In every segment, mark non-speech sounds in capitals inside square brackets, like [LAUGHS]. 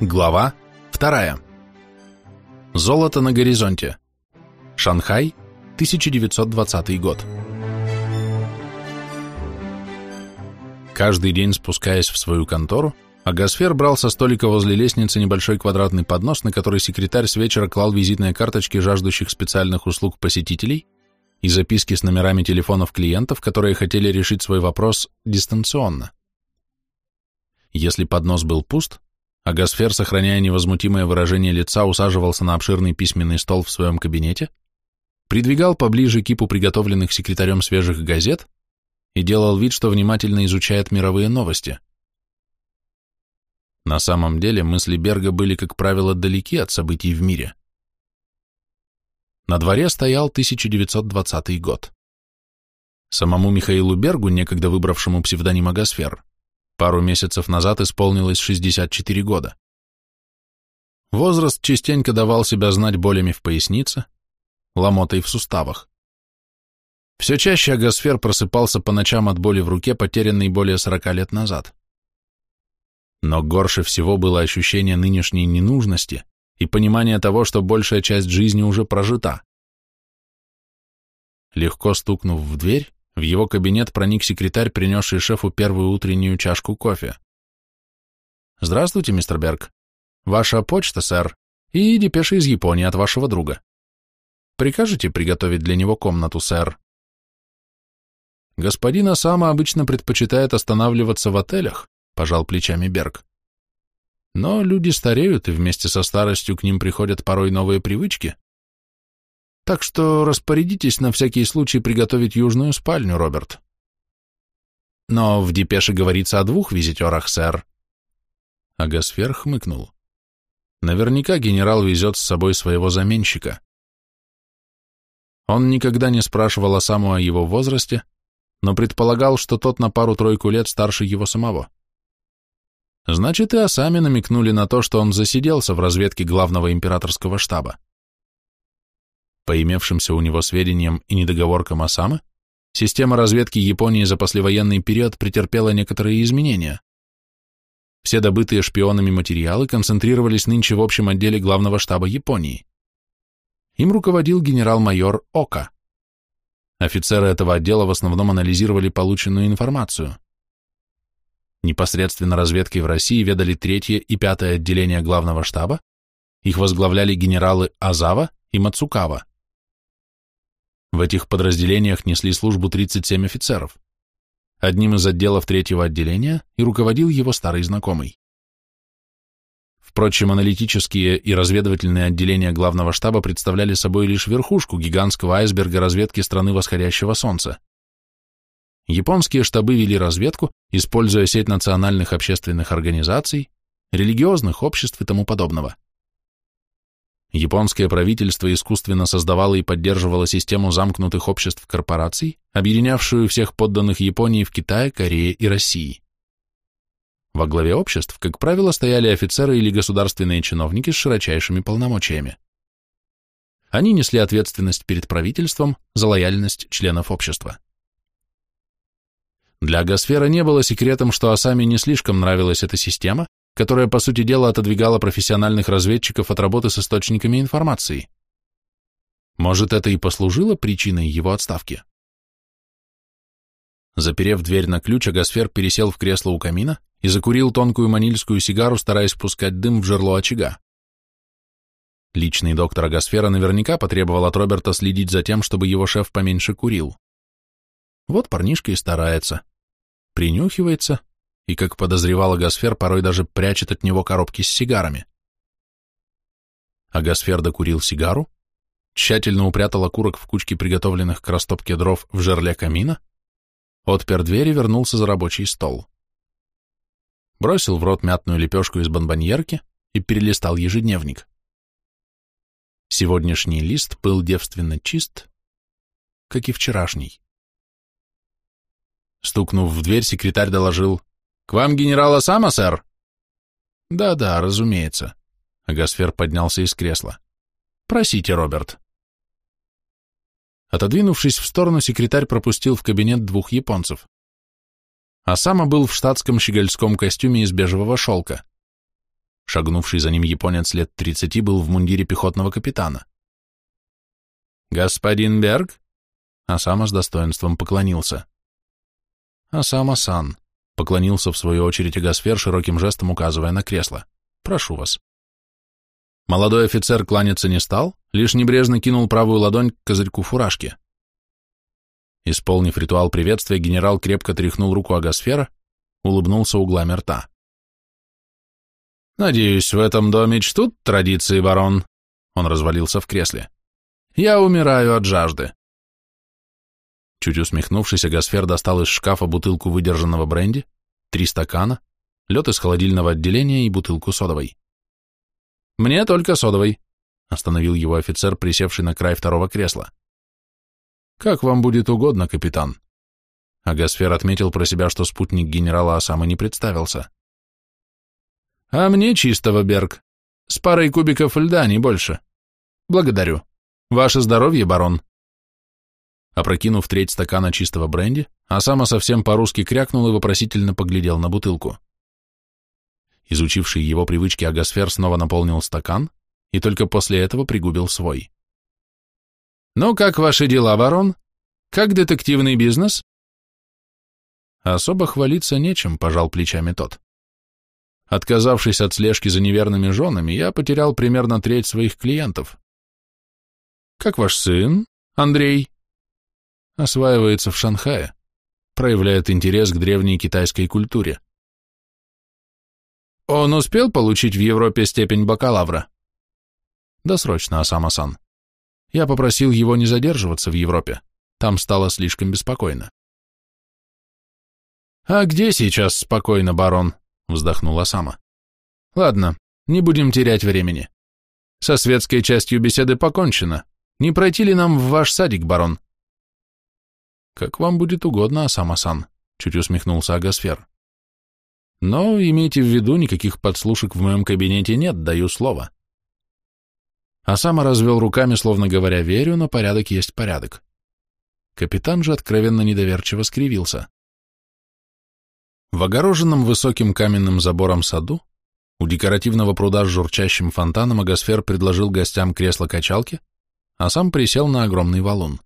Глава 2. Золото на горизонте. Шанхай, 1920 год. Каждый день спускаясь в свою контору, Агасфер брал со столика возле лестницы небольшой квадратный поднос, на который секретарь с вечера клал визитные карточки жаждущих специальных услуг посетителей и записки с номерами телефонов клиентов, которые хотели решить свой вопрос дистанционно. Если поднос был пуст, а Гасфер, сохраняя невозмутимое выражение лица, усаживался на обширный письменный стол в своем кабинете, придвигал поближе кипу приготовленных секретарем свежих газет и делал вид, что внимательно изучает мировые новости. На самом деле мысли Берга были, как правило, далеки от событий в мире. На дворе стоял 1920 год. Самому Михаилу Бергу, некогда выбравшему псевдоним Агасфер, Пару месяцев назад исполнилось 64 года. Возраст частенько давал себя знать болями в пояснице, ломотой в суставах. Все чаще Агосфер просыпался по ночам от боли в руке, потерянной более 40 лет назад. Но горше всего было ощущение нынешней ненужности и понимание того, что большая часть жизни уже прожита. Легко стукнув в дверь, в его кабинет проник секретарь, принесший шефу первую утреннюю чашку кофе. «Здравствуйте, мистер Берг. Ваша почта, сэр, и депеша из Японии от вашего друга. Прикажете приготовить для него комнату, сэр?» «Господин Осама обычно предпочитает останавливаться в отелях», — пожал плечами Берг. «Но люди стареют, и вместе со старостью к ним приходят порой новые привычки. Так что распорядитесь на всякий случай приготовить южную спальню, Роберт. Но в депеше говорится о двух визитерах, сэр. Агасфер хмыкнул. Наверняка генерал везет с собой своего заменщика. Он никогда не спрашивал о саму о его возрасте, но предполагал, что тот на пару-тройку лет старше его самого. Значит, и сами намекнули на то, что он засиделся в разведке главного императорского штаба. По имевшимся у него сведениям и недоговоркам Осамы, система разведки Японии за послевоенный период претерпела некоторые изменения. Все добытые шпионами материалы концентрировались нынче в общем отделе главного штаба Японии. Им руководил генерал-майор Ока. Офицеры этого отдела в основном анализировали полученную информацию. Непосредственно разведкой в России ведали третье и пятое отделение главного штаба, их возглавляли генералы Азава и Мацукава. В этих подразделениях несли службу 37 офицеров. Одним из отделов третьего отделения и руководил его старый знакомый. Впрочем, аналитические и разведывательные отделения главного штаба представляли собой лишь верхушку гигантского айсберга разведки страны восходящего солнца. Японские штабы вели разведку, используя сеть национальных общественных организаций, религиозных обществ и тому подобного. Японское правительство искусственно создавало и поддерживало систему замкнутых обществ корпораций, объединявшую всех подданных Японии в Китае, Корее и России. Во главе обществ, как правило, стояли офицеры или государственные чиновники с широчайшими полномочиями. Они несли ответственность перед правительством за лояльность членов общества. Для Гасфера не было секретом, что Асами не слишком нравилась эта система, которая, по сути дела, отодвигала профессиональных разведчиков от работы с источниками информации. Может, это и послужило причиной его отставки? Заперев дверь на ключ, Агасфер пересел в кресло у камина и закурил тонкую манильскую сигару, стараясь пускать дым в жерло очага. Личный доктор Агасфера наверняка потребовал от Роберта следить за тем, чтобы его шеф поменьше курил. Вот парнишка и старается. Принюхивается, и, как подозревал Агасфер, порой даже прячет от него коробки с сигарами. Агасфер докурил сигару, тщательно упрятал окурок в кучке приготовленных к растопке дров в жерле камина, отпер дверь и вернулся за рабочий стол. Бросил в рот мятную лепешку из бонбоньерки и перелистал ежедневник. Сегодняшний лист был девственно чист, как и вчерашний. Стукнув в дверь, секретарь доложил «К вам генерала Сама, сэр?» «Да-да, разумеется». Агасфер поднялся из кресла. «Просите, Роберт». Отодвинувшись в сторону, секретарь пропустил в кабинет двух японцев. Асама был в штатском щегольском костюме из бежевого шелка. Шагнувший за ним японец лет тридцати был в мундире пехотного капитана. «Господин Берг?» Асама с достоинством поклонился. «Асама-сан», — поклонился в свою очередь Агасфер, широким жестом указывая на кресло. «Прошу вас». Молодой офицер кланяться не стал, лишь небрежно кинул правую ладонь к козырьку фуражки. Исполнив ритуал приветствия, генерал крепко тряхнул руку Агасфера, улыбнулся углами рта. «Надеюсь, в этом доме чтут традиции, барон?» Он развалился в кресле. «Я умираю от жажды». Чуть усмехнувшись, Агасфер достал из шкафа бутылку выдержанного бренди, три стакана, лед из холодильного отделения и бутылку содовой. «Мне только содовой», — остановил его офицер, присевший на край второго кресла. «Как вам будет угодно, капитан». Агасфер отметил про себя, что спутник генерала Осамы не представился. «А мне чистого, Берг. С парой кубиков льда, не больше. Благодарю. Ваше здоровье, барон». Опрокинув треть стакана чистого бренди, Осама совсем по-русски крякнул и вопросительно поглядел на бутылку. Изучивший его привычки Агасфер снова наполнил стакан и только после этого пригубил свой. «Ну, как ваши дела, барон? Как детективный бизнес?» «Особо хвалиться нечем», — пожал плечами тот. Отказавшись от слежки за неверными женами, я потерял примерно треть своих клиентов. «Как ваш сын, Андрей?» Осваивается в Шанхае, проявляет интерес к древней китайской культуре. Он успел получить в Европе степень бакалавра? Досрочно, Асама-сан. Я попросил его не задерживаться в Европе. Там стало слишком беспокойно. «А где сейчас спокойно, барон?» — вздохнула Сама. «Ладно, не будем терять времени. Со светской частью беседы покончено. Не пройти ли нам в ваш садик, барон?» «Как вам будет угодно, Асама-сан», — чуть усмехнулся Агасфер. Но имейте в виду, никаких подслушек в моем кабинете нет, даю слово. А сам развел руками, словно говоря, верю, но порядок есть порядок. Капитан же откровенно недоверчиво скривился. В огороженном высоким каменным забором саду у декоративного пруда с журчащим фонтаном Агосфер предложил гостям кресло-качалки, а сам присел на огромный валун.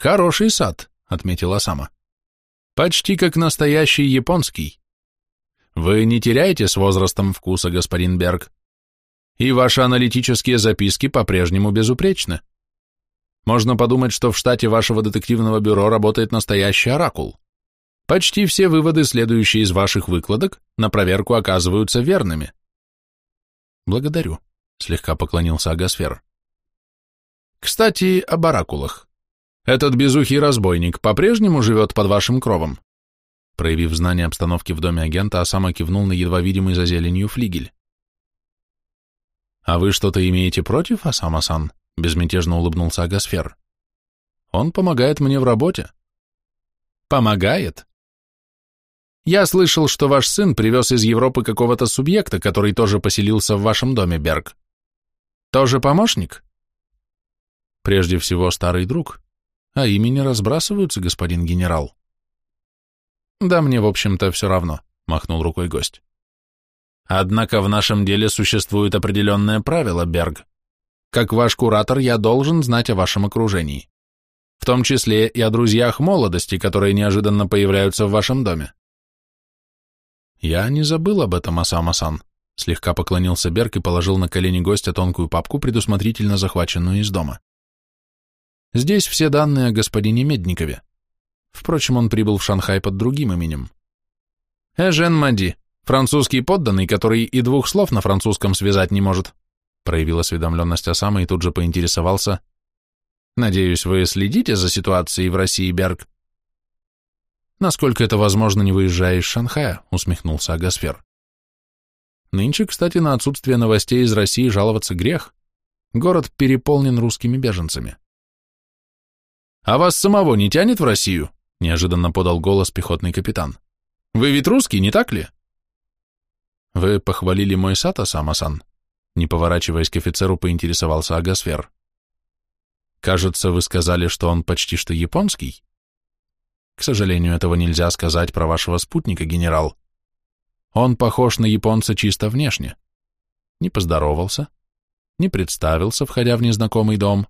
«Хороший сад», — отметила Сама. «Почти как настоящий японский. Вы не теряете с возрастом вкуса, господин Берг. И ваши аналитические записки по-прежнему безупречны. Можно подумать, что в штате вашего детективного бюро работает настоящий оракул. Почти все выводы, следующие из ваших выкладок, на проверку оказываются верными. Благодарю, слегка поклонился Агасфер. Кстати, об оракулах. Этот безухий разбойник по-прежнему живет под вашим кровом? Проявив знание обстановки в доме агента, Осама кивнул на едва видимый за зеленью флигель. «А вы что-то имеете против, Осама-сан?» — безмятежно улыбнулся Агасфер. «Он помогает мне в работе». «Помогает?» «Я слышал, что ваш сын привез из Европы какого-то субъекта, который тоже поселился в вашем доме, Берг. Тоже помощник?» «Прежде всего, старый друг. А имени разбрасываются, господин генерал». Да мне, в общем-то, все равно, махнул рукой гость. Однако в нашем деле существует определенное правило, Берг. Как ваш куратор, я должен знать о вашем окружении. В том числе и о друзьях молодости, которые неожиданно появляются в вашем доме. Я не забыл об этом, Асама-сан. Слегка поклонился Берг и положил на колени гостя тонкую папку, предусмотрительно захваченную из дома. Здесь все данные о господине Медникове. Впрочем, он прибыл в Шанхай под другим именем. Эжен Мади, французский подданный, который и двух слов на французском связать не может, проявил осведомленность Осама и тут же поинтересовался. Надеюсь, вы следите за ситуацией в России, Берг? Насколько это возможно, не выезжая из Шанхая, усмехнулся Агасфер. Нынче, кстати, на отсутствие новостей из России жаловаться грех. Город переполнен русскими беженцами. А вас самого не тянет в Россию? неожиданно подал голос пехотный капитан. Вы ведь русский, не так ли? Вы похвалили мой сад, Асама-сан? Не поворачиваясь к офицеру, поинтересовался Агасфер. Кажется, вы сказали, что он почти что японский? К сожалению, этого нельзя сказать про вашего спутника, генерал. Он похож на японца чисто внешне. Не поздоровался, не представился, входя в незнакомый дом.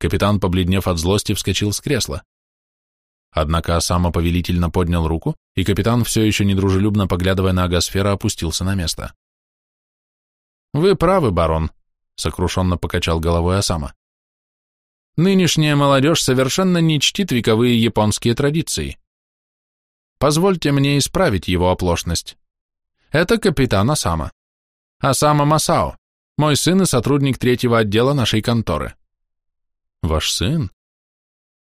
Капитан, побледнев от злости, вскочил с кресла. Однако Осама повелительно поднял руку, и капитан, все еще недружелюбно поглядывая на агосфера, опустился на место. «Вы правы, барон», — сокрушенно покачал головой Осама. «Нынешняя молодежь совершенно не чтит вековые японские традиции. Позвольте мне исправить его оплошность. Это капитан Осама. Осама Масао, мой сын и сотрудник третьего отдела нашей конторы. Ваш сын?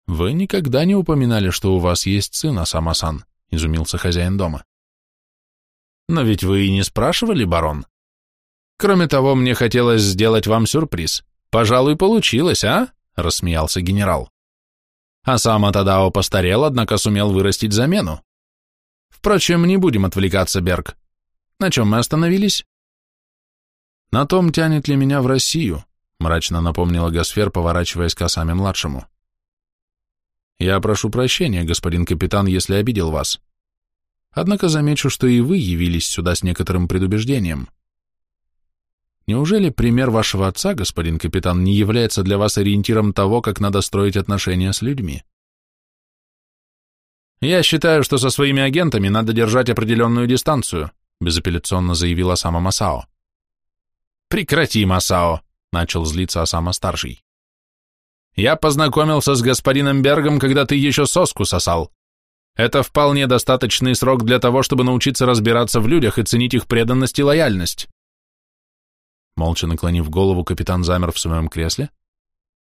Вы никогда не упоминали, что у вас есть сын, Осама-сан, изумился хозяин дома. Но ведь вы и не спрашивали, барон. Кроме того, мне хотелось сделать вам сюрприз. Пожалуй, получилось, а? Рассмеялся генерал. Осама Тадао постарел, однако сумел вырастить замену. Впрочем, не будем отвлекаться, Берг. На чем мы остановились? На том, тянет ли меня в Россию, мрачно напомнила Гасфер, поворачиваясь к Осаме-младшему. Я прошу прощения, господин капитан, если обидел вас. Однако замечу, что и вы явились сюда с некоторым предубеждением. Неужели пример вашего отца, господин капитан, не является для вас ориентиром того, как надо строить отношения с людьми? «Я считаю, что со своими агентами надо держать определенную дистанцию», безапелляционно заявила Осама Масао. «Прекрати, Масао», — начал злиться Осама-старший. «Я познакомился с господином Бергом, когда ты еще соску сосал. Это вполне достаточный срок для того, чтобы научиться разбираться в людях и ценить их преданность и лояльность». Молча наклонив голову, капитан замер в своем кресле,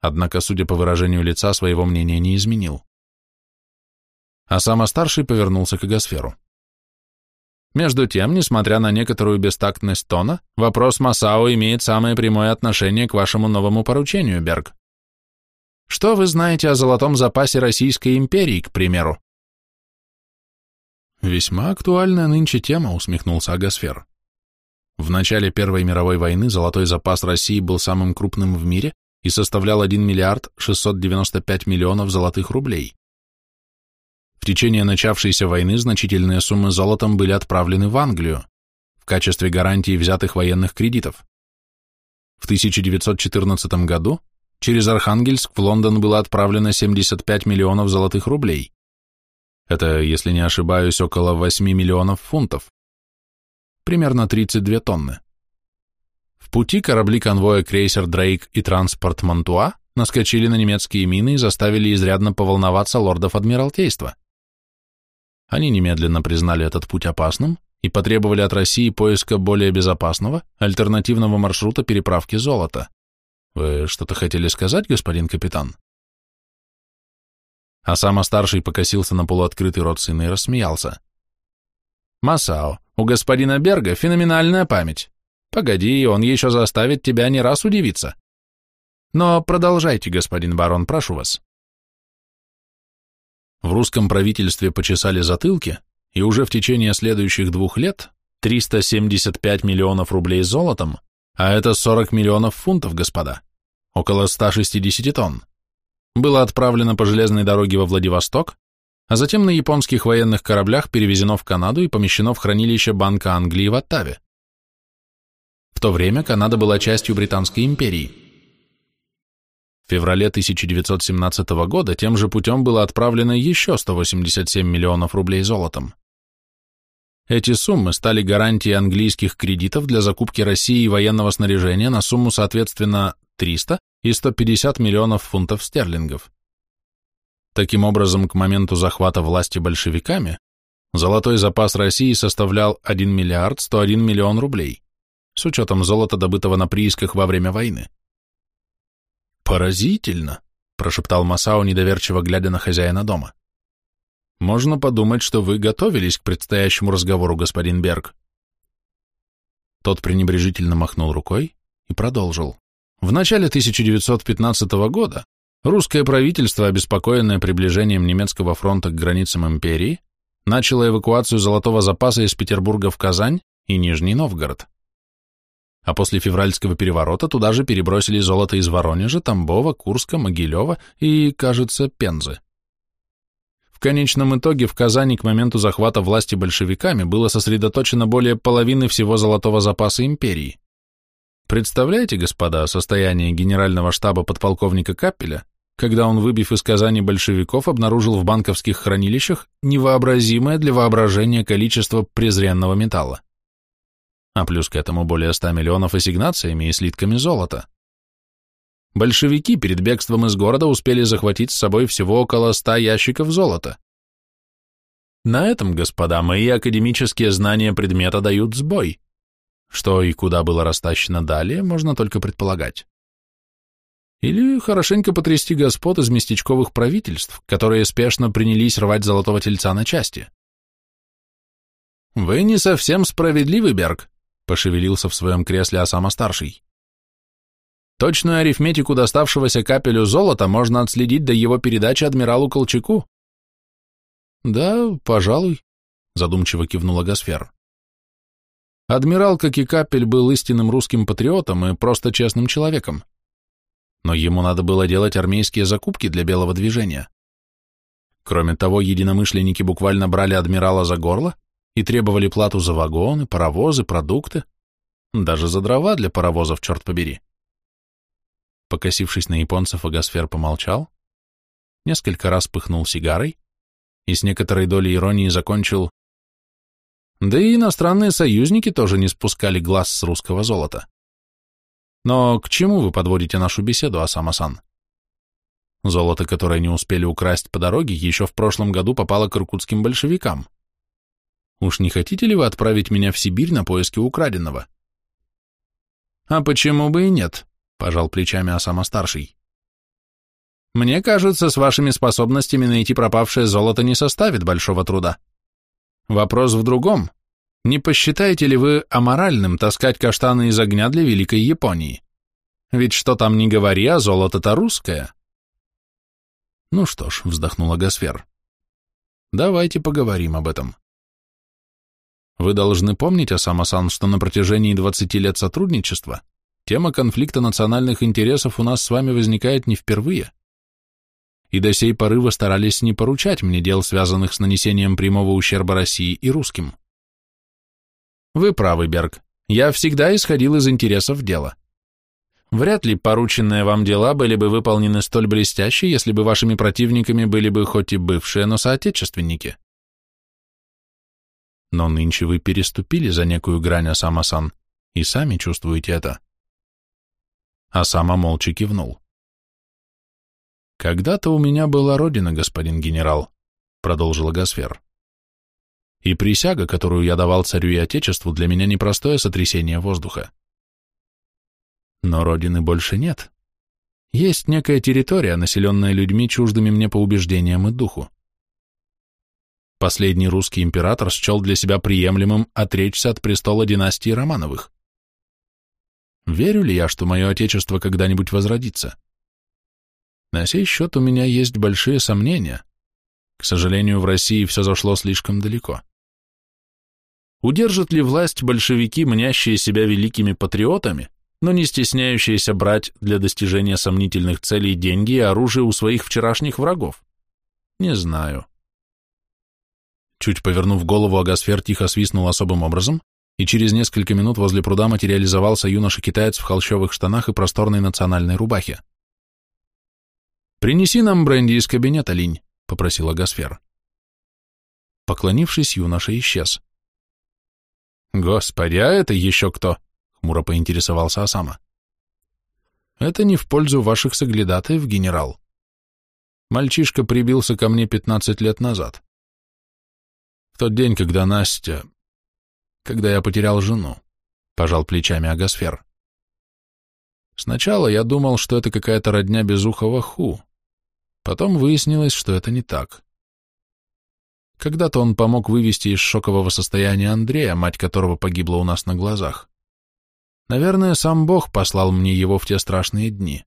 однако, судя по выражению лица, своего мнения не изменил а сам старший повернулся к Агосферу. Между тем, несмотря на некоторую бестактность тона, вопрос Масао имеет самое прямое отношение к вашему новому поручению, Берг. Что вы знаете о золотом запасе Российской империи, к примеру? Весьма актуальная нынче тема, усмехнулся Агосфер. В начале Первой мировой войны золотой запас России был самым крупным в мире и составлял 1 миллиард 695 миллионов золотых рублей. В течение начавшейся войны значительные суммы золотом были отправлены в Англию в качестве гарантии взятых военных кредитов. В 1914 году через Архангельск в Лондон было отправлено 75 миллионов золотых рублей. Это, если не ошибаюсь, около 8 миллионов фунтов. Примерно 32 тонны. В пути корабли конвоя крейсер Дрейк и транспорт Монтуа наскочили на немецкие мины и заставили изрядно поволноваться лордов Адмиралтейства. Они немедленно признали этот путь опасным и потребовали от России поиска более безопасного, альтернативного маршрута переправки золота. Вы что-то хотели сказать, господин капитан? А сам старший покосился на полуоткрытый рот сына и рассмеялся. «Масао, у господина Берга феноменальная память. Погоди, он еще заставит тебя не раз удивиться. Но продолжайте, господин барон, прошу вас». В русском правительстве почесали затылки, и уже в течение следующих двух лет 375 миллионов рублей золотом, а это 40 миллионов фунтов, господа, около 160 тонн, было отправлено по железной дороге во Владивосток, а затем на японских военных кораблях перевезено в Канаду и помещено в хранилище Банка Англии в Оттаве. В то время Канада была частью Британской империи – в феврале 1917 года тем же путем было отправлено еще 187 миллионов рублей золотом. Эти суммы стали гарантией английских кредитов для закупки России военного снаряжения на сумму, соответственно, 300 и 150 миллионов фунтов стерлингов. Таким образом, к моменту захвата власти большевиками золотой запас России составлял 1 миллиард 101 миллион рублей, с учетом золота, добытого на приисках во время войны. «Поразительно», — прошептал Масао, недоверчиво глядя на хозяина дома. «Можно подумать, что вы готовились к предстоящему разговору, господин Берг». Тот пренебрежительно махнул рукой и продолжил. В начале 1915 года русское правительство, обеспокоенное приближением немецкого фронта к границам империи, начало эвакуацию золотого запаса из Петербурга в Казань и Нижний Новгород а после февральского переворота туда же перебросили золото из Воронежа, Тамбова, Курска, Могилева и, кажется, Пензы. В конечном итоге в Казани к моменту захвата власти большевиками было сосредоточено более половины всего золотого запаса империи. Представляете, господа, состояние генерального штаба подполковника Капеля, когда он, выбив из Казани большевиков, обнаружил в банковских хранилищах невообразимое для воображения количество презренного металла. А плюс к этому более 100 миллионов ассигнациями и слитками золота. Большевики перед бегством из города успели захватить с собой всего около 100 ящиков золота. На этом, господа, мои академические знания предмета дают сбой. Что и куда было растащено далее, можно только предполагать. Или хорошенько потрясти господ из местечковых правительств, которые спешно принялись рвать золотого тельца на части. «Вы не совсем справедливый, Берг», — пошевелился в своем кресле Осама-старший. «Точную арифметику доставшегося капелю золота можно отследить до его передачи адмиралу Колчаку». «Да, пожалуй», — задумчиво кивнула Гасфер. Адмирал, как и капель, был истинным русским патриотом и просто честным человеком но ему надо было делать армейские закупки для белого движения. Кроме того, единомышленники буквально брали адмирала за горло и требовали плату за вагоны, паровозы, продукты, даже за дрова для паровозов, черт побери. Покосившись на японцев, Агасфер помолчал, несколько раз пыхнул сигарой и с некоторой долей иронии закончил «Да и иностранные союзники тоже не спускали глаз с русского золота». Но к чему вы подводите нашу беседу, Асама-сан? Золото, которое не успели украсть по дороге, еще в прошлом году попало к иркутским большевикам. Уж не хотите ли вы отправить меня в Сибирь на поиски украденного? А почему бы и нет, пожал плечами Асама-старший. Мне кажется, с вашими способностями найти пропавшее золото не составит большого труда. Вопрос в другом. Не посчитаете ли вы аморальным таскать каштаны из огня для Великой Японии? Ведь что там ни говори, а золото-то русское. Ну что ж, вздохнула Гасфер. Давайте поговорим об этом. Вы должны помнить, Асама-сан, что на протяжении 20 лет сотрудничества тема конфликта национальных интересов у нас с вами возникает не впервые. И до сей поры вы старались не поручать мне дел, связанных с нанесением прямого ущерба России и русским. Вы правы, Берг. Я всегда исходил из интересов дела. Вряд ли порученные вам дела были бы выполнены столь блестяще, если бы вашими противниками были бы хоть и бывшие, но соотечественники. Но нынче вы переступили за некую грань Асама-сан, и сами чувствуете это. Асама молча кивнул. «Когда-то у меня была родина, господин генерал», — продолжила Гасфер. И присяга, которую я давал царю и отечеству, для меня непростое сотрясение воздуха. Но родины больше нет. Есть некая территория, населенная людьми, чуждыми мне по убеждениям и духу. Последний русский император счел для себя приемлемым отречься от престола династии Романовых. Верю ли я, что мое отечество когда-нибудь возродится? На сей счет у меня есть большие сомнения. К сожалению, в России все зашло слишком далеко. Удержат ли власть большевики, мнящие себя великими патриотами, но не стесняющиеся брать для достижения сомнительных целей деньги и оружие у своих вчерашних врагов? Не знаю. Чуть повернув голову, Агасфер тихо свистнул особым образом, и через несколько минут возле пруда материализовался юноша-китаец в холщовых штанах и просторной национальной рубахе. «Принеси нам бренди из кабинета, Линь», — попросила Гасфер. Поклонившись, юноша исчез. «Господи, а это еще кто?» — хмуро поинтересовался Осама. «Это не в пользу ваших соглядатаев, генерал. Мальчишка прибился ко мне пятнадцать лет назад. В тот день, когда Настя... Когда я потерял жену», — пожал плечами Агасфер. «Сначала я думал, что это какая-то родня безухого Ху. Потом выяснилось, что это не так. Когда-то он помог вывести из шокового состояния Андрея, мать которого погибла у нас на глазах. Наверное, сам Бог послал мне его в те страшные дни.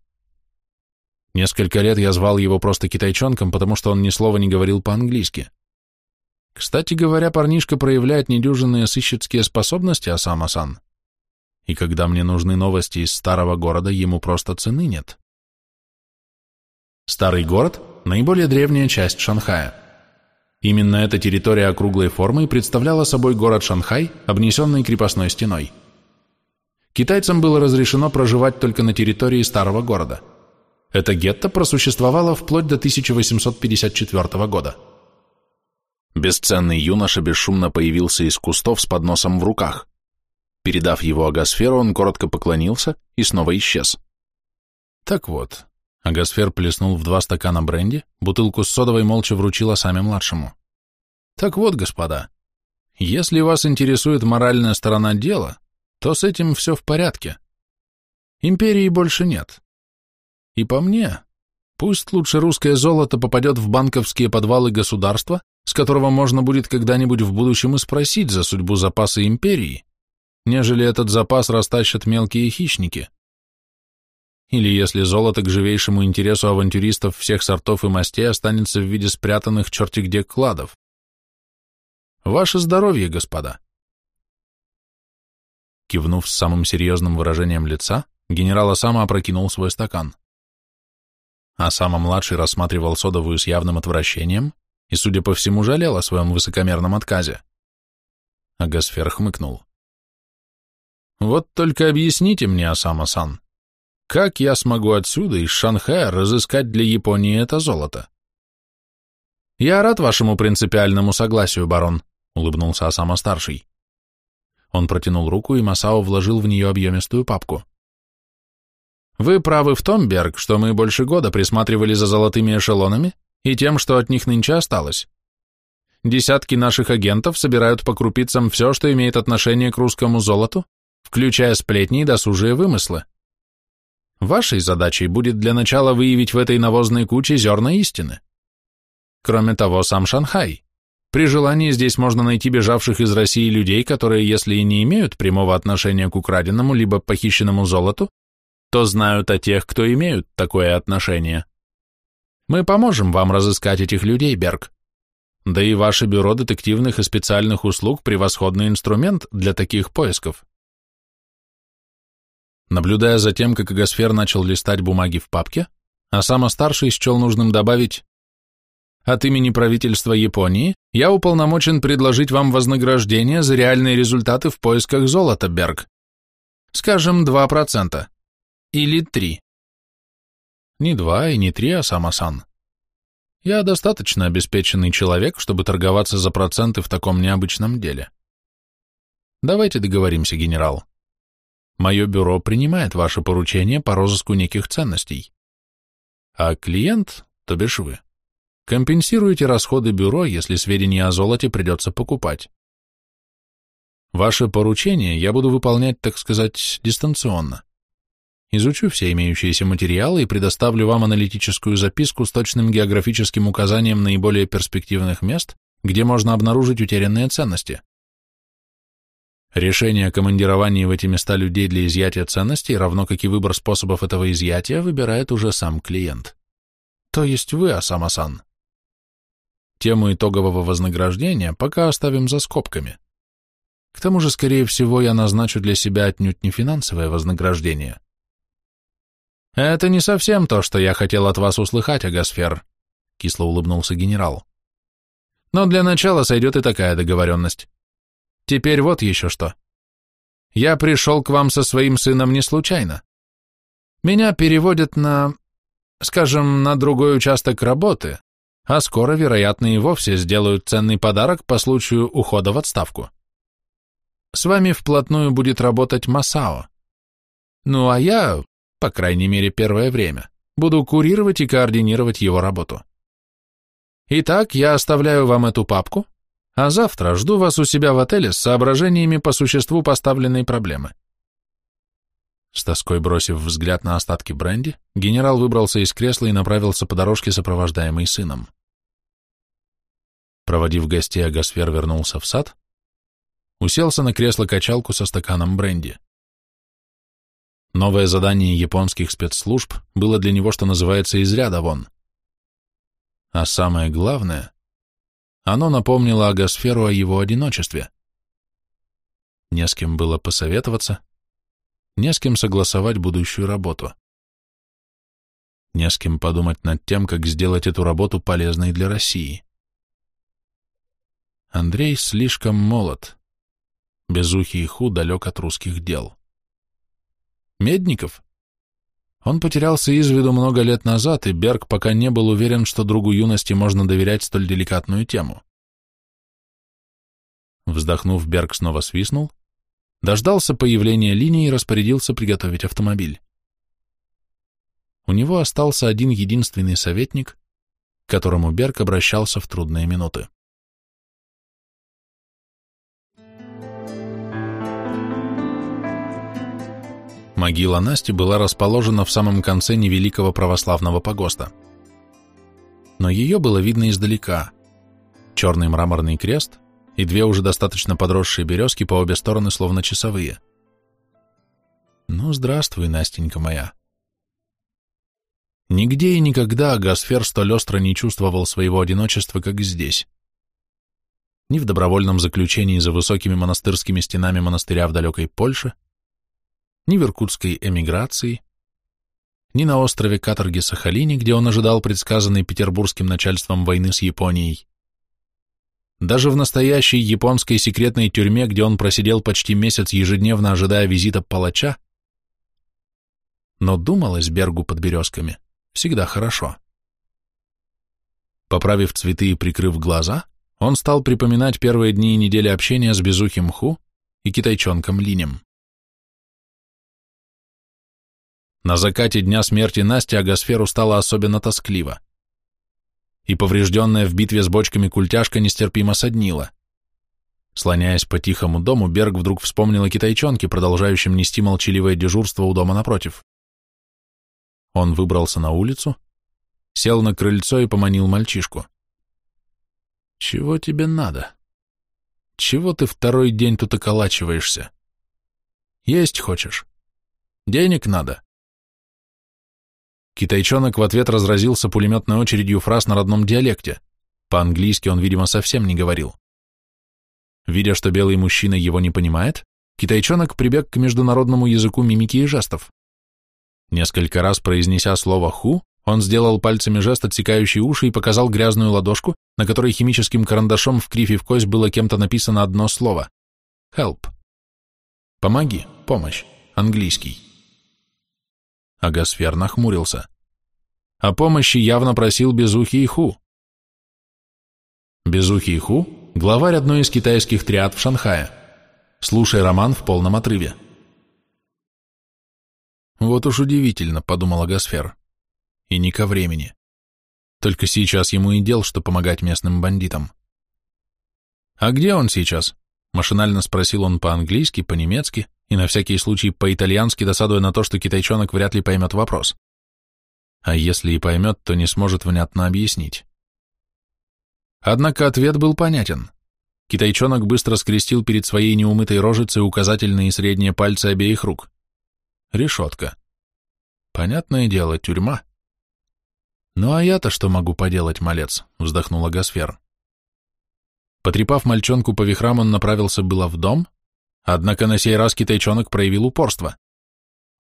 Несколько лет я звал его просто китайчонком, потому что он ни слова не говорил по-английски. Кстати говоря, парнишка проявляет недюжинные сыщицкие способности, Асама-сан. И когда мне нужны новости из старого города, ему просто цены нет. Старый город – наиболее древняя часть Шанхая. Именно эта территория округлой формы представляла собой город Шанхай, обнесенный крепостной стеной. Китайцам было разрешено проживать только на территории старого города. Это гетто просуществовало вплоть до 1854 года. Бесценный юноша бесшумно появился из кустов с подносом в руках. Передав его Агасферу, он коротко поклонился и снова исчез. Так вот, Агасфер плеснул в два стакана бренди, бутылку с содовой молча вручила сами младшему. Так вот, господа, если вас интересует моральная сторона дела, то с этим все в порядке. Империи больше нет. И по мне, пусть лучше русское золото попадет в банковские подвалы государства, с которого можно будет когда-нибудь в будущем и спросить за судьбу запаса империи, нежели этот запас растащат мелкие хищники. Или если золото к живейшему интересу авантюристов всех сортов и мастей останется в виде спрятанных черти где кладов. Ваше здоровье, господа. Кивнув с самым серьезным выражением лица, генерал Осама опрокинул свой стакан. Осама младший рассматривал содовую с явным отвращением и, судя по всему, жалел о своем высокомерном отказе. А Гасфер хмыкнул. «Вот только объясните мне, Осама-сан, как я смогу отсюда, из Шанхая, разыскать для Японии это золото?» «Я рад вашему принципиальному согласию, барон», — улыбнулся Осама-старший. Он протянул руку, и Масао вложил в нее объемистую папку. «Вы правы в том, Берг, что мы больше года присматривали за золотыми эшелонами и тем, что от них нынче осталось. Десятки наших агентов собирают по крупицам все, что имеет отношение к русскому золоту, включая сплетни и досужие вымыслы. Вашей задачей будет для начала выявить в этой навозной куче зерна истины. Кроме того, сам Шанхай. При желании здесь можно найти бежавших из России людей, которые, если и не имеют прямого отношения к украденному либо похищенному золоту, то знают о тех, кто имеют такое отношение. Мы поможем вам разыскать этих людей, Берг. Да и ваше бюро детективных и специальных услуг – превосходный инструмент для таких поисков. Наблюдая за тем, как Агосфер начал листать бумаги в папке, а сам старший счел нужным добавить от имени правительства Японии я уполномочен предложить вам вознаграждение за реальные результаты в поисках золота, Берг. Скажем, 2%. Или 3. Не 2 и не 3, а Самасан. Я достаточно обеспеченный человек, чтобы торговаться за проценты в таком необычном деле. Давайте договоримся, генерал. Мое бюро принимает ваше поручение по розыску неких ценностей. А клиент, то бишь вы, Компенсируйте расходы бюро, если сведения о золоте придется покупать. Ваше поручение я буду выполнять, так сказать, дистанционно. Изучу все имеющиеся материалы и предоставлю вам аналитическую записку с точным географическим указанием наиболее перспективных мест, где можно обнаружить утерянные ценности. Решение о командировании в эти места людей для изъятия ценностей, равно как и выбор способов этого изъятия, выбирает уже сам клиент. То есть вы, Асама-сан. Тему итогового вознаграждения пока оставим за скобками. К тому же, скорее всего, я назначу для себя отнюдь не финансовое вознаграждение. Это не совсем то, что я хотел от вас услыхать, Агасфер, кисло улыбнулся генерал. Но для начала сойдет и такая договоренность. Теперь вот еще что. Я пришел к вам со своим сыном не случайно. Меня переводят на, скажем, на другой участок работы, а скоро, вероятно, и вовсе сделают ценный подарок по случаю ухода в отставку. С вами вплотную будет работать Масао. Ну а я, по крайней мере первое время, буду курировать и координировать его работу. Итак, я оставляю вам эту папку, а завтра жду вас у себя в отеле с соображениями по существу поставленной проблемы. С тоской бросив взгляд на остатки бренди, генерал выбрался из кресла и направился по дорожке, сопровождаемый сыном. Проводив гостей, Агасфер вернулся в сад, уселся на кресло-качалку со стаканом бренди. Новое задание японских спецслужб было для него, что называется, из ряда вон. А самое главное, оно напомнило Агасферу о его одиночестве. Не с кем было посоветоваться, не с кем согласовать будущую работу. Не с кем подумать над тем, как сделать эту работу полезной для России. Андрей слишком молод. Безухий ху далек от русских дел. Медников? Он потерялся из виду много лет назад, и Берг пока не был уверен, что другу юности можно доверять столь деликатную тему. Вздохнув, Берг снова свистнул, дождался появления линии и распорядился приготовить автомобиль. У него остался один единственный советник, к которому Берг обращался в трудные минуты. Могила Насти была расположена в самом конце невеликого православного погоста. Но ее было видно издалека. Черный мраморный крест и две уже достаточно подросшие березки по обе стороны, словно часовые. Ну, здравствуй, Настенька моя. Нигде и никогда Гасфер столь остро не чувствовал своего одиночества, как здесь. Ни в добровольном заключении за высокими монастырскими стенами монастыря в далекой Польше, ни в иркутской эмиграции, ни на острове каторги Сахалине, где он ожидал предсказанной петербургским начальством войны с Японией. Даже в настоящей японской секретной тюрьме, где он просидел почти месяц, ежедневно ожидая визита палача, но думалось Бергу под березками всегда хорошо. Поправив цветы и прикрыв глаза, он стал припоминать первые дни и недели общения с безухим Ху и китайчонком Линем. На закате дня смерти Насти Агосферу стало особенно тоскливо. И поврежденная в битве с бочками культяшка нестерпимо соднила. Слоняясь по тихому дому, Берг вдруг вспомнил о китайчонке, продолжающем нести молчаливое дежурство у дома напротив. Он выбрался на улицу, сел на крыльцо и поманил мальчишку. «Чего тебе надо? Чего ты второй день тут околачиваешься? Есть хочешь? Денег надо?» Китайчонок в ответ разразился пулеметной очередью фраз на родном диалекте. По-английски он, видимо, совсем не говорил. Видя, что белый мужчина его не понимает, китайчонок прибег к международному языку мимики и жестов. Несколько раз произнеся слово «ху», он сделал пальцами жест, отсекающий уши, и показал грязную ладошку, на которой химическим карандашом в крифе в кость было кем-то написано одно слово «help». «Помоги», «помощь», английский. Агасфер нахмурился. О помощи явно просил Безухий Ху. Безухий Ху – главарь одной из китайских триад в Шанхае. Слушай роман в полном отрыве. Вот уж удивительно, подумал Агасфер. И не ко времени. Только сейчас ему и дел, что помогать местным бандитам. А где он сейчас? Машинально спросил он по-английски, по-немецки, и на всякий случай по-итальянски досадуя на то, что китайчонок вряд ли поймет вопрос. А если и поймет, то не сможет внятно объяснить. Однако ответ был понятен. Китайчонок быстро скрестил перед своей неумытой рожицей указательные и средние пальцы обеих рук. Решетка. Понятное дело, тюрьма. Ну а я-то что могу поделать, малец, вздохнула Гасфер. Потрепав мальчонку по вихрам, он направился было в дом, Однако на сей раз китайчонок проявил упорство.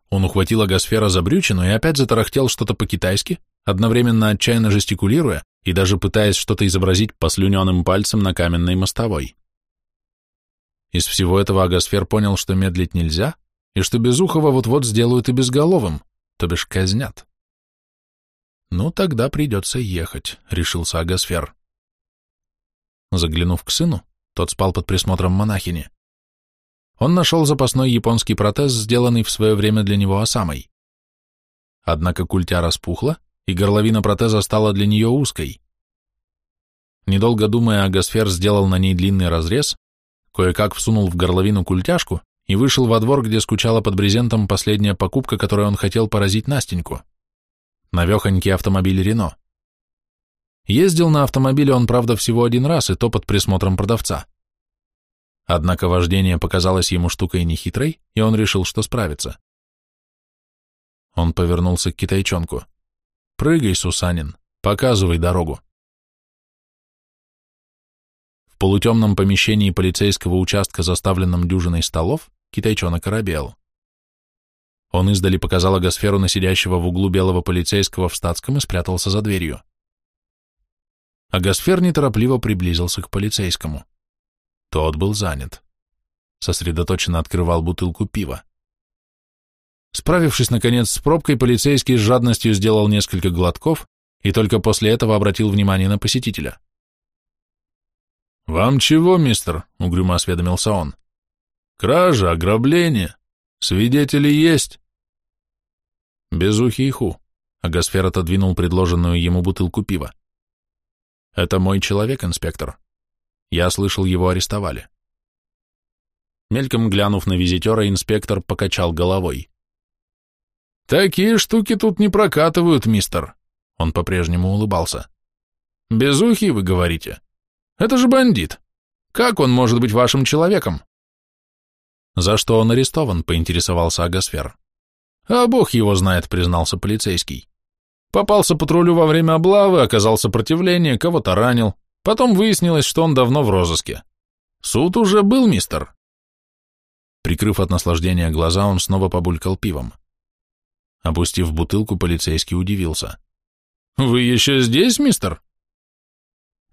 Он ухватил агосфера за брючину и опять затарахтел что-то по-китайски, одновременно отчаянно жестикулируя и даже пытаясь что-то изобразить послюненным пальцем на каменной мостовой. Из всего этого агосфер понял, что медлить нельзя, и что Безухова вот-вот сделают и безголовым, то бишь казнят. «Ну, тогда придется ехать», — решился агосфер. Заглянув к сыну, тот спал под присмотром монахини, он нашел запасной японский протез, сделанный в свое время для него осамой. Однако культя распухла, и горловина протеза стала для нее узкой. Недолго думая, Агасфер сделал на ней длинный разрез, кое-как всунул в горловину культяшку и вышел во двор, где скучала под брезентом последняя покупка, которой он хотел поразить Настеньку. Навехонький автомобиль Рено. Ездил на автомобиле он, правда, всего один раз, и то под присмотром продавца. Однако вождение показалось ему штукой нехитрой, и он решил, что справится. Он повернулся к китайчонку. «Прыгай, Сусанин, показывай дорогу». В полутемном помещении полицейского участка, заставленном дюжиной столов, китайчонок оробел. Он издали показал агосферу на сидящего в углу белого полицейского в статском и спрятался за дверью. Агосфер неторопливо приблизился к полицейскому. Тот был занят. Сосредоточенно открывал бутылку пива. Справившись, наконец, с пробкой, полицейский с жадностью сделал несколько глотков и только после этого обратил внимание на посетителя. «Вам чего, мистер?» — угрюмо осведомился он. «Кража, ограбление. Свидетели есть?» «Безухий ху», — Агасфер отодвинул предложенную ему бутылку пива. «Это мой человек, инспектор. Я слышал, его арестовали». Мельком глянув на визитера, инспектор покачал головой. «Такие штуки тут не прокатывают, мистер», — он по-прежнему улыбался. «Безухий, вы говорите? Это же бандит. Как он может быть вашим человеком?» «За что он арестован?» — поинтересовался Агасфер. «А бог его знает», — признался полицейский. «Попался патрулю во время облавы, оказал сопротивление, кого-то ранил. Потом выяснилось, что он давно в розыске. Суд уже был, мистер». Прикрыв от наслаждения глаза, он снова побулькал пивом. Опустив бутылку, полицейский удивился. «Вы еще здесь, мистер?»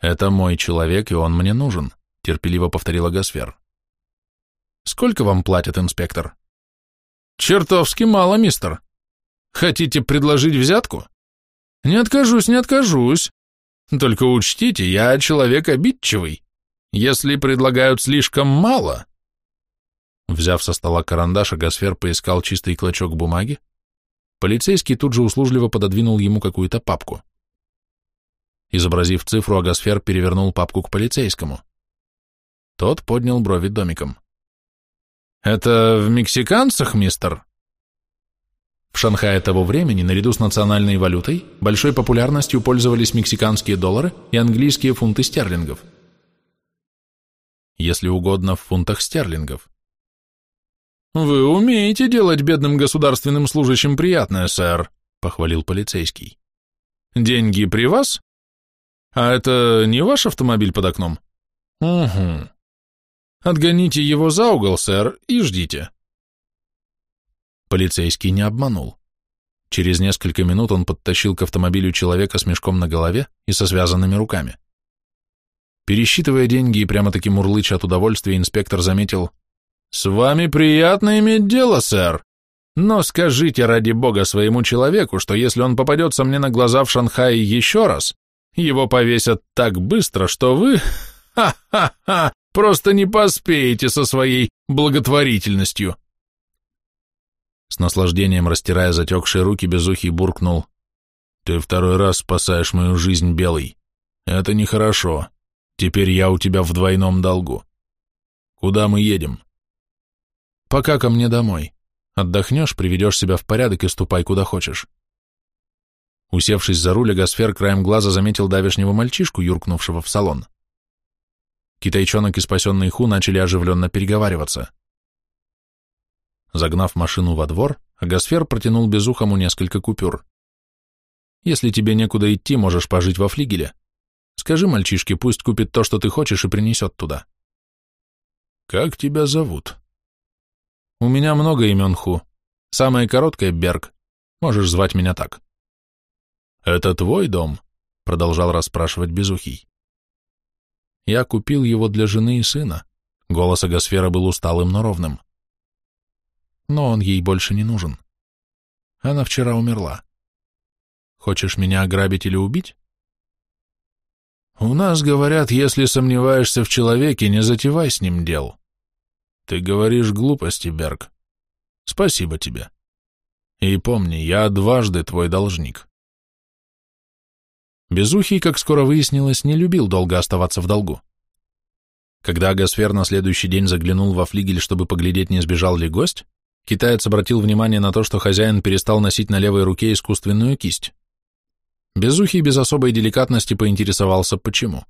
«Это мой человек, и он мне нужен», — терпеливо повторила Гасфер. «Сколько вам платят, инспектор?» «Чертовски мало, мистер. Хотите предложить взятку?» «Не откажусь, не откажусь. Только учтите, я человек обидчивый. Если предлагают слишком мало...» Взяв со стола карандаш, Агасфер поискал чистый клочок бумаги. Полицейский тут же услужливо пододвинул ему какую-то папку. Изобразив цифру, Агасфер перевернул папку к полицейскому. Тот поднял брови домиком. «Это в мексиканцах, мистер?» В Шанхае того времени, наряду с национальной валютой, большой популярностью пользовались мексиканские доллары и английские фунты стерлингов. Если угодно, в фунтах стерлингов. «Вы умеете делать бедным государственным служащим приятное, сэр», — похвалил полицейский. «Деньги при вас? А это не ваш автомобиль под окном?» «Угу. Отгоните его за угол, сэр, и ждите». Полицейский не обманул. Через несколько минут он подтащил к автомобилю человека с мешком на голове и со связанными руками. Пересчитывая деньги и прямо-таки мурлыча от удовольствия, инспектор заметил — «С вами приятно иметь дело, сэр. Но скажите ради бога своему человеку, что если он попадется мне на глаза в Шанхае еще раз, его повесят так быстро, что вы, [LAUGHS] ха-ха-ха, просто не поспеете со своей благотворительностью». С наслаждением растирая затекшие руки, Безухий буркнул. «Ты второй раз спасаешь мою жизнь, Белый. Это нехорошо. Теперь я у тебя в двойном долгу. Куда мы едем?» Пока ко мне домой. Отдохнешь, приведешь себя в порядок и ступай куда хочешь. Усевшись за руль, Агасфер краем глаза заметил давешнего мальчишку, юркнувшего в салон. Китайчонок и спасенный Ху начали оживленно переговариваться. Загнав машину во двор, Агасфер протянул безухому несколько купюр. «Если тебе некуда идти, можешь пожить во флигеле. Скажи мальчишке, пусть купит то, что ты хочешь, и принесет туда». «Как тебя зовут?» У меня много имен Ху. Самое короткое — Берг. Можешь звать меня так. Это твой дом? Продолжал расспрашивать Безухий. Я купил его для жены и сына. Голос Агосфера был усталым, но ровным. Но он ей больше не нужен. Она вчера умерла. Хочешь меня ограбить или убить? У нас говорят, если сомневаешься в человеке, не затевай с ним дел. Ты говоришь глупости, Берг. Спасибо тебе. И помни, я дважды твой должник. Безухий, как скоро выяснилось, не любил долго оставаться в долгу. Когда Агасфер на следующий день заглянул во флигель, чтобы поглядеть, не сбежал ли гость, китаец обратил внимание на то, что хозяин перестал носить на левой руке искусственную кисть. Безухий без особой деликатности поинтересовался, почему.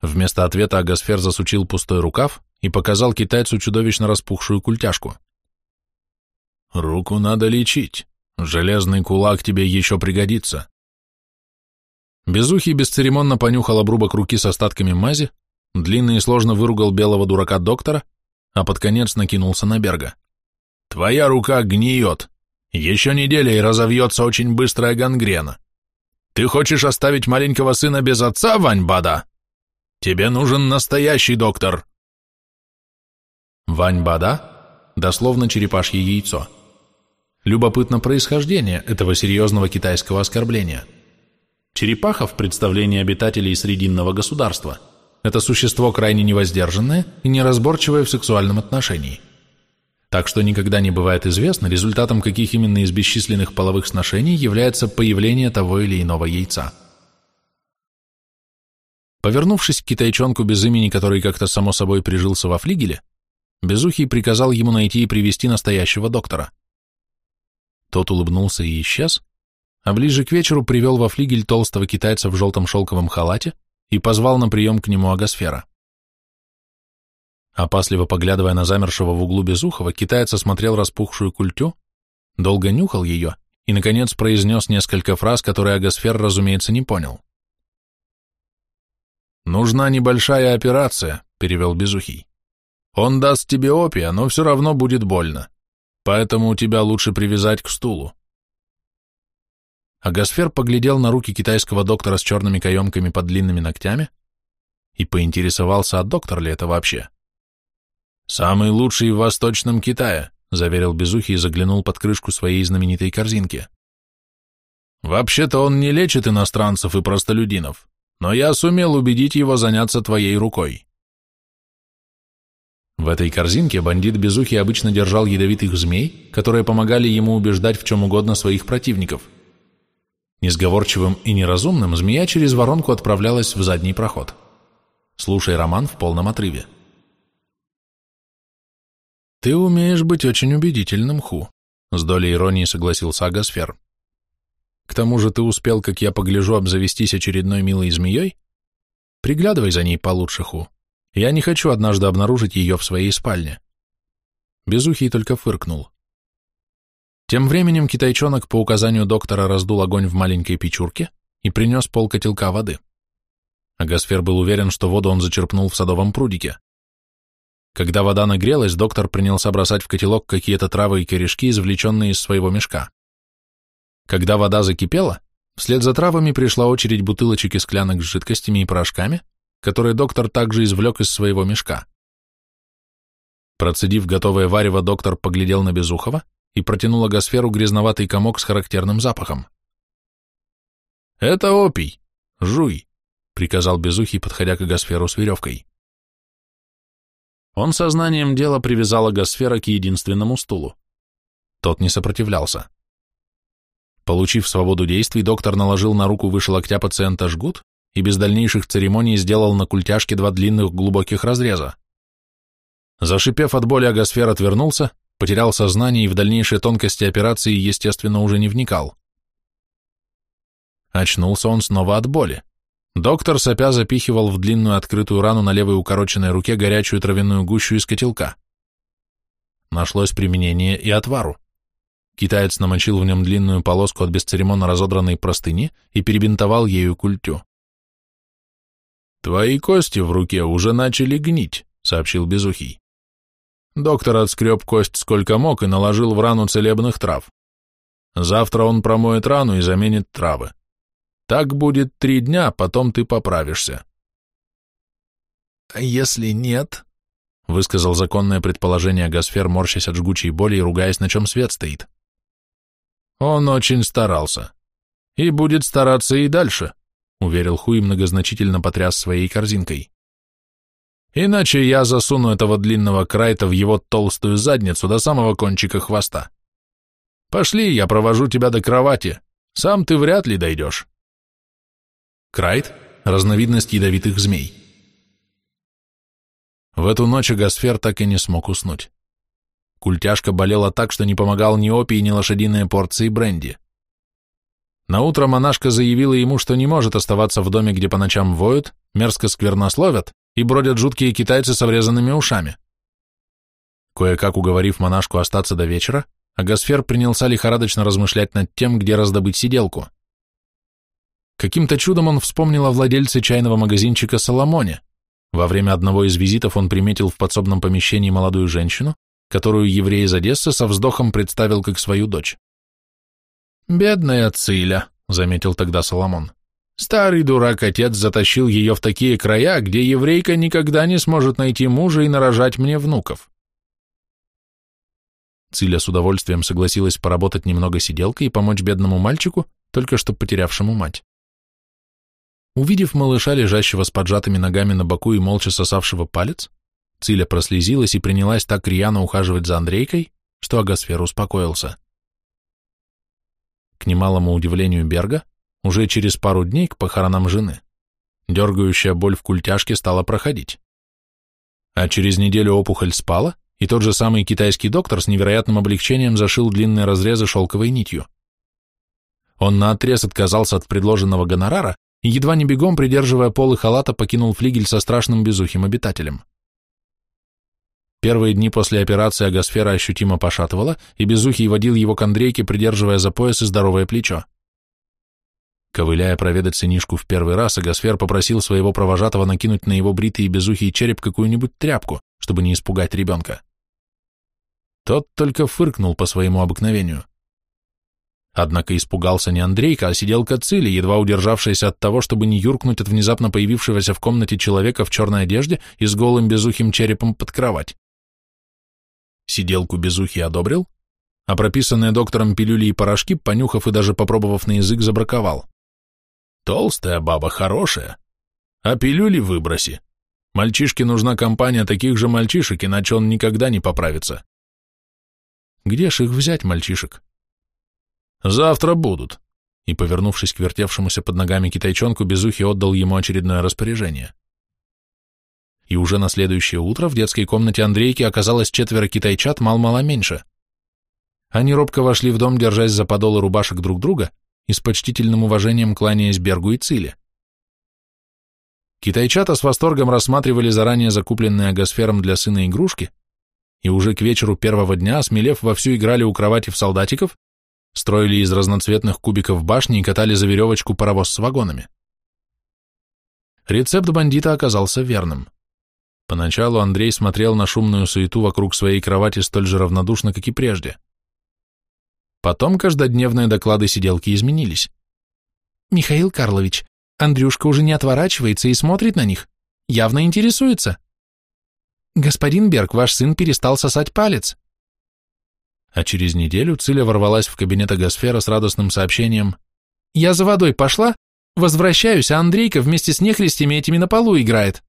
Вместо ответа Агасфер засучил пустой рукав и показал китайцу чудовищно распухшую культяшку. «Руку надо лечить. Железный кулак тебе еще пригодится». Безухий бесцеремонно понюхал обрубок руки с остатками мази, длинно и сложно выругал белого дурака доктора, а под конец накинулся на Берга. «Твоя рука гниет. Еще неделя и разовьется очень быстрая гангрена. Ты хочешь оставить маленького сына без отца, Ваньбада?» Тебе нужен настоящий доктор!» Вань Бада, дословно черепашье яйцо. Любопытно происхождение этого серьезного китайского оскорбления. Черепаха в представлении обитателей Срединного государства – это существо крайне невоздержанное и неразборчивое в сексуальном отношении. Так что никогда не бывает известно, результатом каких именно из бесчисленных половых сношений является появление того или иного яйца. Повернувшись к китайчонку без имени, который как-то само собой прижился во флигеле, Безухий приказал ему найти и привести настоящего доктора. Тот улыбнулся и исчез, а ближе к вечеру привел во флигель толстого китайца в желтом шелковом халате и позвал на прием к нему Агасфера. Опасливо поглядывая на замершего в углу Безухова, китаец осмотрел распухшую культю, долго нюхал ее и, наконец, произнес несколько фраз, которые Агасфер, разумеется, не понял. «Нужна небольшая операция», — перевел Безухий. «Он даст тебе опия, но все равно будет больно, поэтому тебя лучше привязать к стулу». Агасфер поглядел на руки китайского доктора с черными каемками под длинными ногтями и поинтересовался, а доктор ли это вообще. «Самый лучший в Восточном Китае», — заверил Безухий и заглянул под крышку своей знаменитой корзинки. «Вообще-то он не лечит иностранцев и простолюдинов, но я сумел убедить его заняться твоей рукой. В этой корзинке бандит Безухий обычно держал ядовитых змей, которые помогали ему убеждать в чем угодно своих противников. Несговорчивым и неразумным змея через воронку отправлялась в задний проход. Слушай роман в полном отрыве. «Ты умеешь быть очень убедительным, Ху», — с долей иронии согласился Агасфер. К тому же ты успел, как я погляжу, обзавестись очередной милой змеей? Приглядывай за ней получше, Ху. Я не хочу однажды обнаружить ее в своей спальне. Безухий только фыркнул. Тем временем китайчонок по указанию доктора раздул огонь в маленькой печурке и принес полкотелка воды. Агасфер был уверен, что воду он зачерпнул в садовом прудике. Когда вода нагрелась, доктор принялся бросать в котелок какие-то травы и корешки, извлеченные из своего мешка. Когда вода закипела, вслед за травами пришла очередь бутылочек и склянок с жидкостями и порошками, которые доктор также извлек из своего мешка. Процедив готовое варево, доктор поглядел на Безухова и протянул агосферу грязноватый комок с характерным запахом. «Это опий! Жуй!» — приказал Безухий, подходя к агосферу с веревкой. Он сознанием дела привязал агосфера к единственному стулу. Тот не сопротивлялся. Получив свободу действий, доктор наложил на руку выше локтя пациента жгут и без дальнейших церемоний сделал на культяшке два длинных глубоких разреза. Зашипев от боли, агосфер отвернулся, потерял сознание и в дальнейшие тонкости операции, естественно, уже не вникал. Очнулся он снова от боли. Доктор сопя запихивал в длинную открытую рану на левой укороченной руке горячую травяную гущу из котелка. Нашлось применение и отвару. Китаец намочил в нем длинную полоску от бесцеремонно разодранной простыни и перебинтовал ею культю. «Твои кости в руке уже начали гнить», — сообщил Безухий. Доктор отскреб кость сколько мог и наложил в рану целебных трав. Завтра он промоет рану и заменит травы. Так будет три дня, потом ты поправишься. «А если нет?» — высказал законное предположение Гасфер, морщась от жгучей боли и ругаясь, на чем свет стоит. Он очень старался. И будет стараться и дальше, уверил Хуй, многозначительно потряс своей корзинкой. Иначе я засуну этого длинного крайта в его толстую задницу до самого кончика хвоста. Пошли, я провожу тебя до кровати. Сам ты вряд ли дойдешь. Крайт — разновидность ядовитых змей. В эту ночь Гасфер так и не смог уснуть. Культяшка болела так, что не помогал ни опий, ни лошадиные порции бренди. Наутро монашка заявила ему, что не может оставаться в доме, где по ночам воют, мерзко сквернословят и бродят жуткие китайцы с обрезанными ушами. Кое-как уговорив монашку остаться до вечера, Агасфер принялся лихорадочно размышлять над тем, где раздобыть сиделку. Каким-то чудом он вспомнил о владельце чайного магазинчика Соломоне. Во время одного из визитов он приметил в подсобном помещении молодую женщину, которую еврей из Одессы со вздохом представил как свою дочь. «Бедная Циля», — заметил тогда Соломон. Старый дурак-отец затащил ее в такие края, где еврейка никогда не сможет найти мужа и нарожать мне внуков. Циля с удовольствием согласилась поработать немного сиделкой и помочь бедному мальчику, только что потерявшему мать. Увидев малыша, лежащего с поджатыми ногами на боку и молча сосавшего палец, Циля прослезилась и принялась так рьяно ухаживать за Андрейкой, что Агасфер успокоился. К немалому удивлению Берга, уже через пару дней к похоронам жены дергающая боль в культяшке стала проходить. А через неделю опухоль спала, и тот же самый китайский доктор с невероятным облегчением зашил длинные разрезы шелковой нитью. Он наотрез отказался от предложенного гонорара и, едва не бегом, придерживая полы халата, покинул флигель со страшным безухим обитателем. Первые дни после операции агосфера ощутимо пошатывала, и Безухий водил его к Андрейке, придерживая за пояс и здоровое плечо. Ковыляя проведать сынишку в первый раз, Агосфер попросил своего провожатого накинуть на его бритый и безухий череп какую-нибудь тряпку, чтобы не испугать ребенка. Тот только фыркнул по своему обыкновению. Однако испугался не Андрейка, а сиделка Цили, едва удержавшаяся от того, чтобы не юркнуть от внезапно появившегося в комнате человека в черной одежде и с голым безухим черепом под кровать. Сиделку безухий одобрил, а прописанные доктором пилюли и порошки, понюхав и даже попробовав на язык, забраковал. Толстая баба хорошая. А пилюли выброси. Мальчишке нужна компания таких же мальчишек, иначе он никогда не поправится. Где ж их взять, мальчишек? Завтра будут. И, повернувшись к вертевшемуся под ногами китайчонку, Безухи отдал ему очередное распоряжение. И уже на следующее утро в детской комнате Андрейки оказалось четверо китайчат мал-мало меньше. Они робко вошли в дом, держась за подолы рубашек друг друга, и с почтительным уважением кланяясь Бергу и Циле. Китайчата с восторгом рассматривали заранее закупленные агосфером для сына игрушки, и уже к вечеру первого дня, осмелев, вовсю играли у кровати в солдатиков, строили из разноцветных кубиков башни и катали за веревочку паровоз с вагонами. Рецепт бандита оказался верным. Поначалу Андрей смотрел на шумную суету вокруг своей кровати столь же равнодушно, как и прежде. Потом каждодневные доклады сиделки изменились. «Михаил Карлович, Андрюшка уже не отворачивается и смотрит на них. Явно интересуется. Господин Берг, ваш сын перестал сосать палец». А через неделю Циля ворвалась в кабинет Агосфера с радостным сообщением «Я за водой пошла, возвращаюсь, а Андрейка вместе с нехристями этими на полу играет».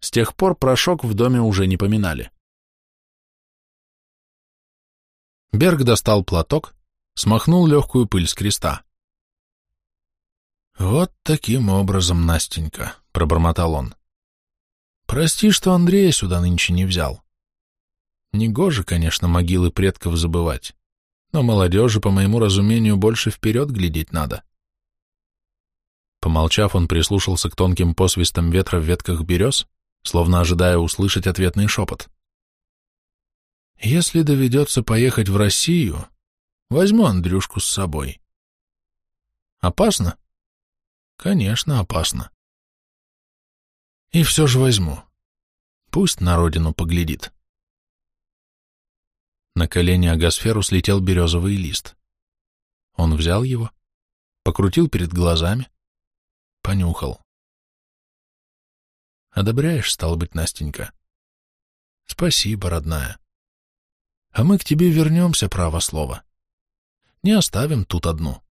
С тех пор порошок в доме уже не поминали. Берг достал платок, смахнул легкую пыль с креста. «Вот таким образом, Настенька», — пробормотал он. «Прости, что Андрея сюда нынче не взял. Негоже, конечно, могилы предков забывать, но молодежи, по моему разумению, больше вперед глядеть надо». Помолчав, он прислушался к тонким посвистам ветра в ветках берез, словно ожидая услышать ответный шепот. Если доведется поехать в Россию, возьму Андрюшку с собой. Опасно? Конечно, опасно. И все же возьму. Пусть на родину поглядит. На колени Агасферу слетел березовый лист. Он взял его, покрутил перед глазами, понюхал. Одобряешь, стало быть, Настенька? Спасибо, родная. А мы к тебе вернемся, право слово. Не оставим тут одну.